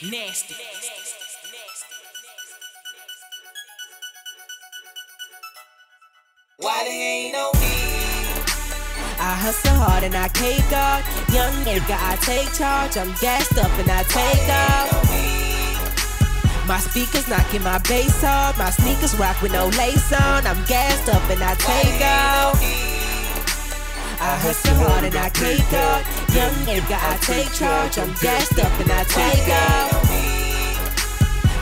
Nasty. Why they ain't no me? I hustle hard and I cake up. Young nigga, I take charge. I'm gassed up and I take off. My speakers knocking my bass hard. My sneakers rock with no lace on. I'm gassed up and I take off. Hustle hard and I cake up. Young nigga, I take charge. I'm gassed up and I take off.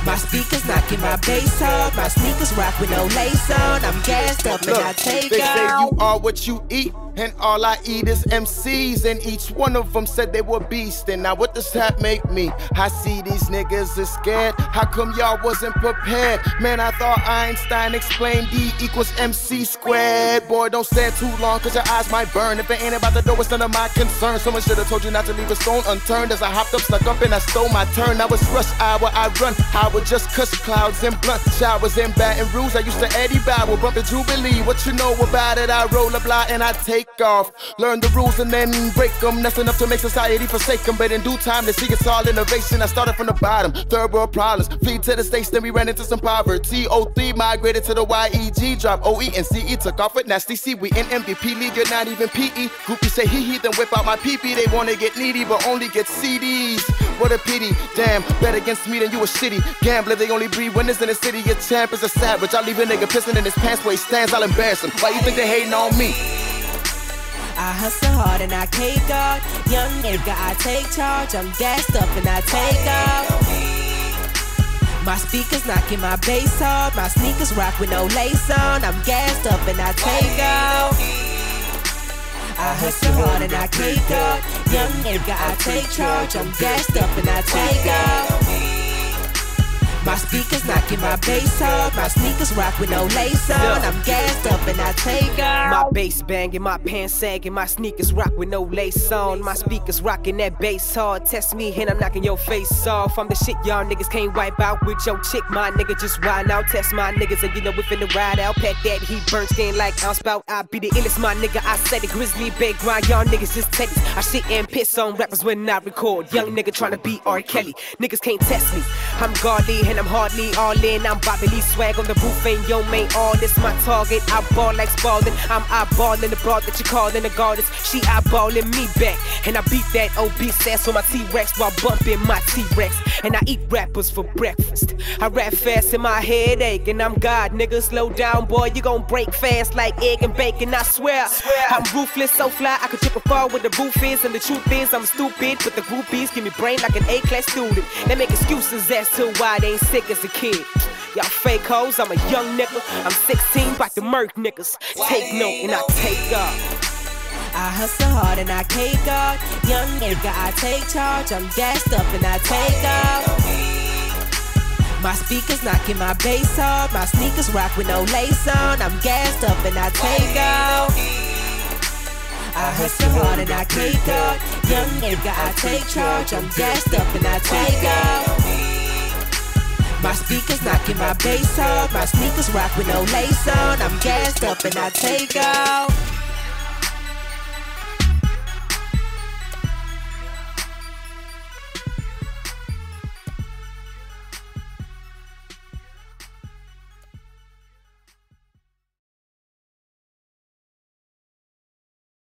My speakers knocking my bass hard. My sneakers rock with no lace on. I'm gassed up and I take they say you are what you eat, and all I eat is MCs, and each one of them said they were beast. And now what does that make me? I see these niggas is scared. How come y'all wasn't prepared? Man, I thought Einstein explained D equals MC squared. Boy, don't stand too long, cause your eyes might burn. If it ain't about the door, it's none of my concern. Someone should have told you not to leave a stone unturned. As I hopped up, snuck up, and I stole my turn. I was rush hour, I run. I would just cuss clouds and blunt showers and Baton Rouge. I used to Eddie Bauer, bumpin' Jubilee. What you know about it? I roll a blind and I take off. Learn the rules and then break them. That's enough to make society forsake them. But in due time, they see it's all innovation. I started from the bottom, third world problems. Flee to the states, then we ran into some poverty. O3 migrated to the YEG, drop OE and CE. Took off with Nasty C. We in MVP league, you're not even PE. Groupies say he he, then whip out my PP. They wanna get needy, but only get CDs. What a pity, damn. Bet against me, then you a shitty gambler. They only breed winners in the city. Your champ is a savage. I'll leave a nigga pissing in his pants where he stands. I'll embarrass him. Why you think they hating on me? I hustle hard and I cake up. Young nigga, I take charge. I'm gassed up and I take off. My speakers knocking my bass hard. My sneakers rock with no lace on. I'm gassed up and I take off. I hustle hard and I cake up. Young nigga, I take charge. I'm gassed up and I take off. My speakers knocking my bass hard. My sneakers rock with no lace on. I'm gassed up and I take off. My bass banging, my pants sagging, my sneakers rock with no lace on. My speakers rocking that bass hard. Test me and I'm knocking your face off. I'm the shit y'all niggas can't wipe out with your chick. My nigga just ride out. Test my niggas and you know we finna ride out. Pack that heat, burn skin like ounce spout. I be the illest, my nigga. I said it. Grizzly, big grind. Y'all niggas just teddies. I shit and piss on rappers when I record. Young nigga tryna be R. Kelly. Niggas can't test me. I'm godly and I'm hardly all in. I'm Bobby Lee swag on the roof and yo main all this my target. I ball like Spalding. I'm eyeballing the broad that you callin' the goddess. She eyeballing me back. And I beat that obese ass on my T-Rex while bumping my T-Rex. And I eat rappers for breakfast. I rap fast in my head ache. And I'm God, nigga. Slow down, boy. You gon' break fast like egg and bacon. I swear. I'm ruthless, so fly. I could trip a fall with the roof is. And the truth is, I'm stupid. But the groupies give me brain like an A-class student. They make excuses as to why they ain't sick as a kid. Y'all fake hoes, I'm a young nigga. I'm 16, about to murk niggas. Take note and I take off. I hustle hard and I cake up. Young nigga, I take charge. I'm gassed up and I take off. My speakers knocking my bass hard. My sneakers rock with no lace on. I'm gassed up and I take off. I hustle hard and I cake up. Young nigga, I take charge. I'm gassed up and I take off. My speakers knocking my bass hard. My sneakers rock with no lace on. I'm gassed up and I take off.